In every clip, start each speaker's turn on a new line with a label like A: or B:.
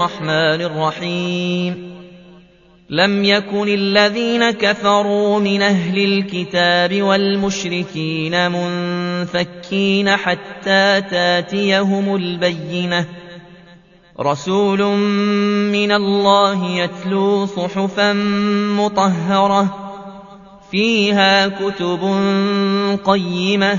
A: الرَّحْمَٰنِ الرَّحِيمِ. لَمْ يَكُنِ الَّذِينَ كَفَرُوا مِنْ أَهْلِ الْكِتَابِ وَالْمُشْرِكِينَ مُنفَكِّينَ حَتَّىٰ تَأْتِيَهُمُ الْبَيِّنَةُ ۚ. رَسُولٌ مِّنَ اللَّهِ يَتْلُو صُحُفًا مُّطَهَّرَةً. فِيهَا كُتُبٌ قَيِّمَةٌ ۚ.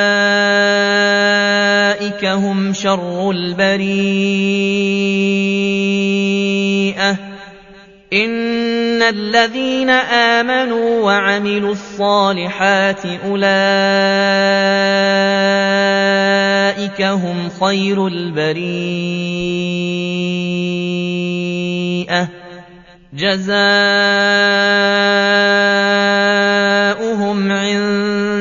A: شَرُّ الْبَرِيَّةِ ۚ إِنَّ الَّذِينَ آمَنُوا وَعَمِلُوا الصَّالِحَاتِ أُولَٰئِكَ هُمْ خَيْرُ الْبَرِيَّةِ ۚ جَزَاؤُهُمْ